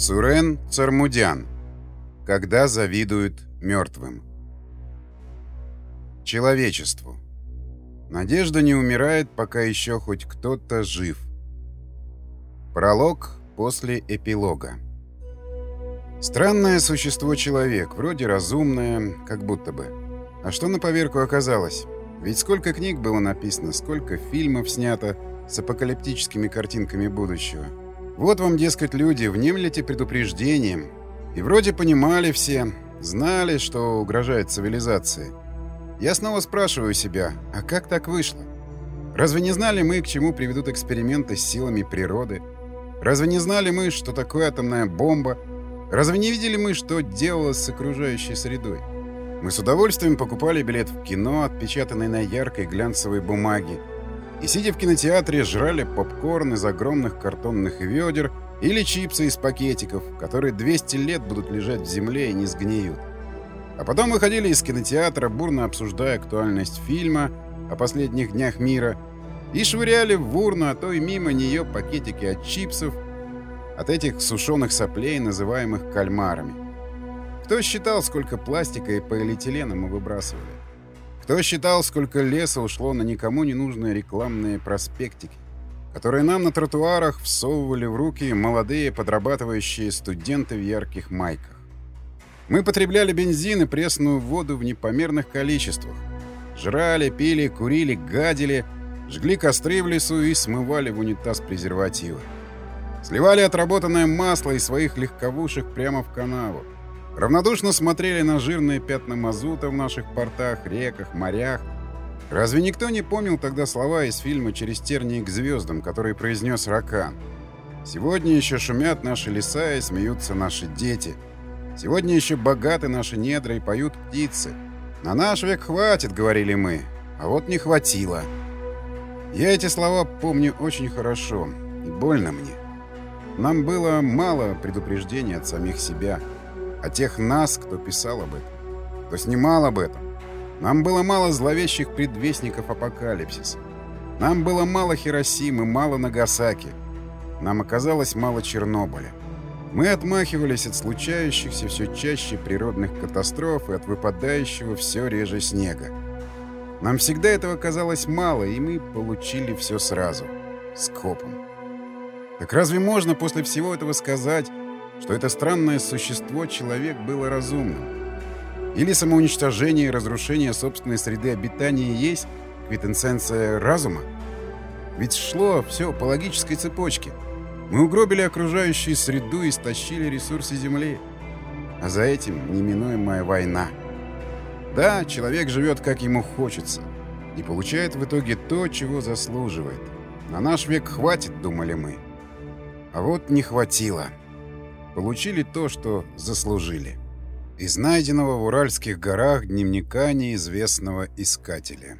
Сурен Цармудян. Когда завидуют мертвым. Человечеству. Надежда не умирает, пока еще хоть кто-то жив. Пролог после эпилога. Странное существо человек, вроде разумное, как будто бы. А что на поверку оказалось? Ведь сколько книг было написано, сколько фильмов снято с апокалиптическими картинками будущего. Вот вам, дескать, люди, внемлите предупреждением. И вроде понимали все, знали, что угрожает цивилизации. Я снова спрашиваю себя, а как так вышло? Разве не знали мы, к чему приведут эксперименты с силами природы? Разве не знали мы, что такое атомная бомба? Разве не видели мы, что делалось с окружающей средой? Мы с удовольствием покупали билет в кино, отпечатанный на яркой глянцевой бумаге, и, сидя в кинотеатре, жрали попкорн из огромных картонных ведер или чипсы из пакетиков, которые 200 лет будут лежать в земле и не сгниют. А потом выходили из кинотеатра, бурно обсуждая актуальность фильма о последних днях мира, и швыряли в урну, а то и мимо нее пакетики от чипсов, от этих сушеных соплей, называемых кальмарами. Кто считал, сколько пластика и полиэтилена мы выбрасывали? Кто считал, сколько леса ушло на никому не нужные рекламные проспектики, которые нам на тротуарах всовывали в руки молодые подрабатывающие студенты в ярких майках. Мы потребляли бензин и пресную воду в непомерных количествах. Жрали, пили, курили, гадили, жгли костры в лесу и смывали в унитаз презервативы. Сливали отработанное масло из своих легковушек прямо в канаву. Равнодушно смотрели на жирные пятна мазута в наших портах, реках, морях. Разве никто не помнил тогда слова из фильма «Через тернии к звездам», который произнес Ракан? «Сегодня еще шумят наши леса и смеются наши дети. Сегодня еще богаты наши недра и поют птицы. На наш век хватит, — говорили мы, — а вот не хватило». Я эти слова помню очень хорошо, и больно мне. Нам было мало предупреждений от самих себя — о тех нас, кто писал об этом, кто снимал об этом. Нам было мало зловещих предвестников апокалипсиса. Нам было мало Хиросимы, мало Нагасаки. Нам оказалось мало Чернобыля. Мы отмахивались от случающихся все чаще природных катастроф и от выпадающего все реже снега. Нам всегда этого казалось мало, и мы получили все сразу. Скопом. Так разве можно после всего этого сказать, что это странное существо человек было разумным. Или самоуничтожение и разрушение собственной среды обитания есть квитэнсенция разума? Ведь шло все по логической цепочке. Мы угробили окружающую среду и стащили ресурсы Земли. А за этим неминуемая война. Да, человек живет как ему хочется и получает в итоге то, чего заслуживает. На наш век хватит, думали мы. А вот не хватило получили то, что заслужили. Из найденного в Уральских горах дневника неизвестного искателя.